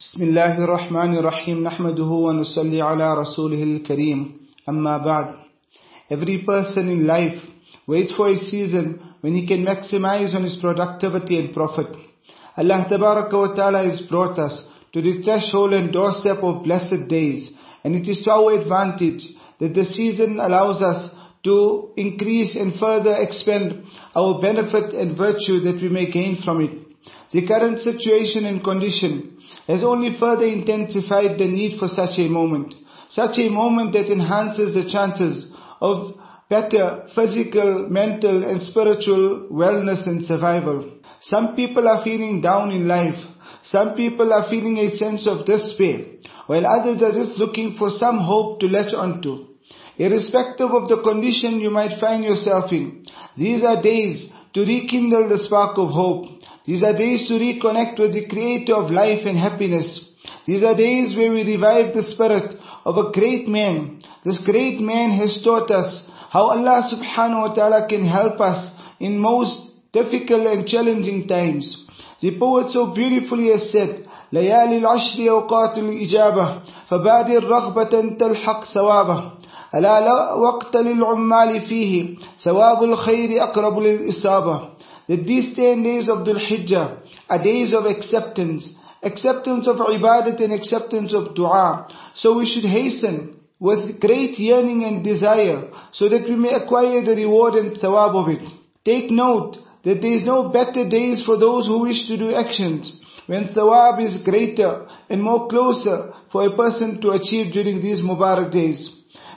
بسم الله الرحمن الرحيم نحمده ونصلي على رسوله الكريم أما بعد Every person in life waits for a season when he can maximize on his productivity and profit. Allah Tabaraka wa Ta'ala has brought us to the threshold and doorstep of blessed days and it is to our advantage that the season allows us to increase and further expand our benefit and virtue that we may gain from it. The current situation and condition has only further intensified the need for such a moment. Such a moment that enhances the chances of better physical, mental and spiritual wellness and survival. Some people are feeling down in life. Some people are feeling a sense of despair, while others are just looking for some hope to latch onto. Irrespective of the condition you might find yourself in, these are days to rekindle the spark of hope. These are days to reconnect with the creator of life and happiness. These are days where we revive the spirit of a great man. This great man has taught us how Allah subhanahu wa ta'ala can help us in most difficult and challenging times. The poet so beautifully has said, ليالي العشر أوقات الإجابة فبادر رغبة تلحق ثوابه ألا وقت للعمال فيه ثواب الخير أقرب للإصابة that these 10 days of Dhul Hijjah are days of acceptance, acceptance of ibadat and acceptance of dua. So we should hasten with great yearning and desire so that we may acquire the reward and thawab of it. Take note that there is no better days for those who wish to do actions when thawab is greater and more closer for a person to achieve during these Mubarak days.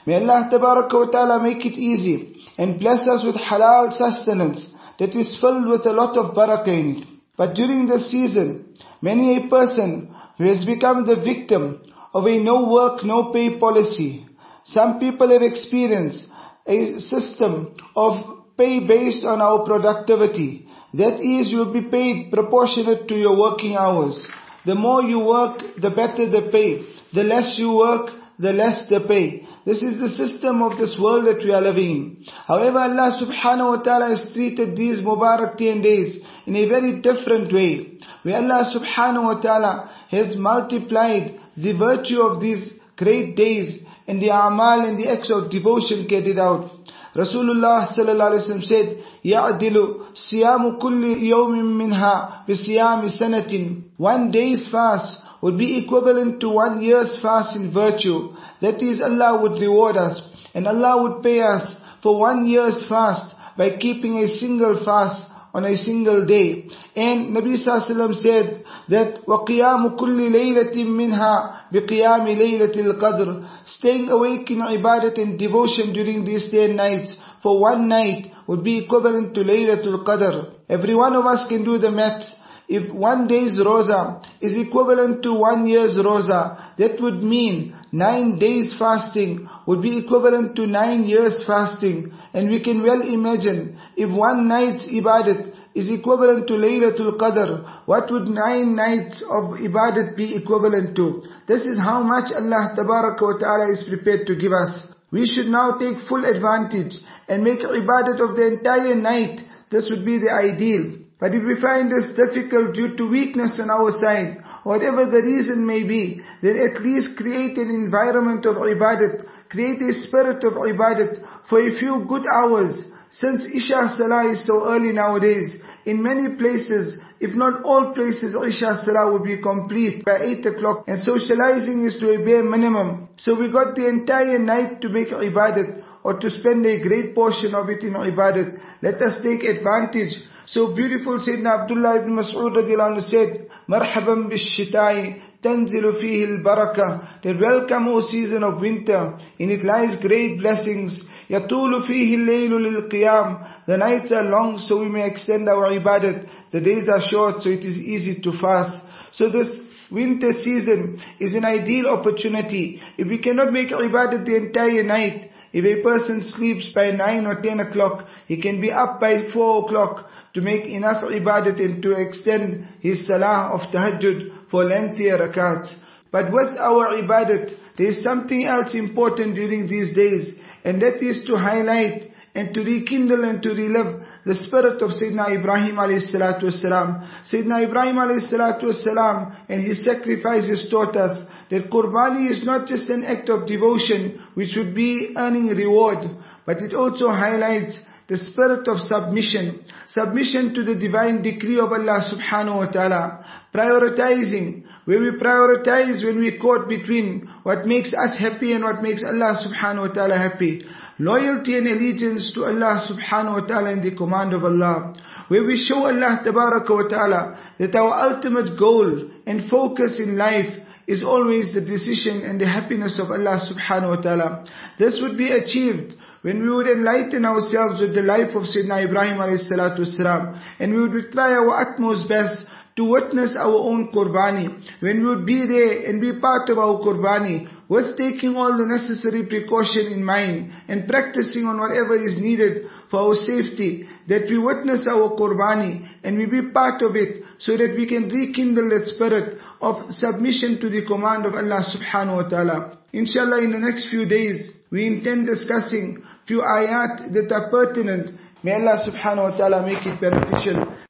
May Allah ta'ala make it easy and bless us with halal sustenance that is filled with a lot of barakah in it. But during this season, many a person who has become the victim of a no work, no pay policy. Some people have experienced a system of pay based on our productivity. That is, you will be paid proportionate to your working hours. The more you work, the better the pay. The less you work, the less the pay. This is the system of this world that we are living in. However, Allah subhanahu wa ta'ala has treated these Mubarak 10 days in a very different way. Where Allah subhanahu wa ta'ala has multiplied the virtue of these great days and the amal and the acts of devotion carried out. Rasulullah sallallahu alaihi wasallam said, يَعْدِلُ صِيَامُ كُلِّ يَوْمٍ مِّنْهَا بِصِيَامِ سَنَةٍ One day's fast would be equivalent to one year's fast in virtue. That is, Allah would reward us and Allah would pay us for one year's fast by keeping a single fast on a single day. And Nabi Sallallahu said that وَقِيَامُ كُلِّ لَيْلَةٍ مِّنْهَا بِقِيَامِ لَيْلَةِ الْقَدْرِ Staying awake in ibadat and devotion during these ten nights for one night would be equivalent to Laylatul Qadr. Every one of us can do the maths if one day's roza is equivalent to one year's roza, that would mean nine days fasting would be equivalent to nine years fasting. And we can well imagine if one night's ibadat is equivalent to Laylatul Qadr, what would nine nights of ibadat be equivalent to? This is how much Allah Ta'ala is prepared to give us. We should now take full advantage and make ibadat of the entire night. This would be the ideal. But if we find this difficult due to weakness on our side, whatever the reason may be, then at least create an environment of ibadat, create a spirit of ibadat for a few good hours. Since Isha Salah is so early nowadays, in many places, if not all places, Isha Salah will be complete by 8 o'clock and socializing is to a bare minimum. So we got the entire night to make ibadat or to spend a great portion of it in ibadat. Let us take advantage so beautiful Sayyidina Abdullah ibn Mas'ud said, Marhaban bishitai tanzilu fihi al-barakah. That welcome O season of winter, in it lies great blessings. Yatulu fihi al-laylu lil-qiyam. The nights are long so we may extend our ibadat. The days are short so it is easy to fast. So this winter season is an ideal opportunity. If we cannot make ibadat the entire night, if a person sleeps by 9 or 10 o'clock, he can be up by 4 o'clock to make enough ibadat and to extend his salah of tahajjud for lengthier rakats. But with our ibadat, there is something else important during these days, and that is to highlight and to rekindle and to relive the spirit of Sayyidina Ibrahim alayhi salatu wasalam. Sayyidina Ibrahim alayhi salatu wasalam and his sacrifices taught us that Qurbani is not just an act of devotion which would be earning reward, but it also highlights the spirit of submission, submission to the divine decree of Allah subhanahu wa ta'ala, prioritizing, where we prioritize when we caught between what makes us happy and what makes Allah subhanahu wa ta'ala happy. Loyalty and allegiance to Allah subhanahu wa ta'ala and the command of Allah. Where we show Allah tabaraka wa ta'ala that our ultimate goal and focus in life is always the decision and the happiness of Allah subhanahu wa ta'ala. This would be achieved when we would enlighten ourselves with the life of Sayyidina Ibrahim alayhi salatu wasalam, and we would try our utmost best to witness our own Qurbani, when we would be there and be part of our Qurbani, with taking all the necessary precaution in mind and practicing on whatever is needed for our safety, that we witness our Qurbani and we be part of it so that we can rekindle that spirit of submission to the command of Allah subhanahu wa ta'ala. Inshallah in the next few days, we intend discussing few ayat that are pertinent. May Allah subhanahu wa ta'ala make it beneficial.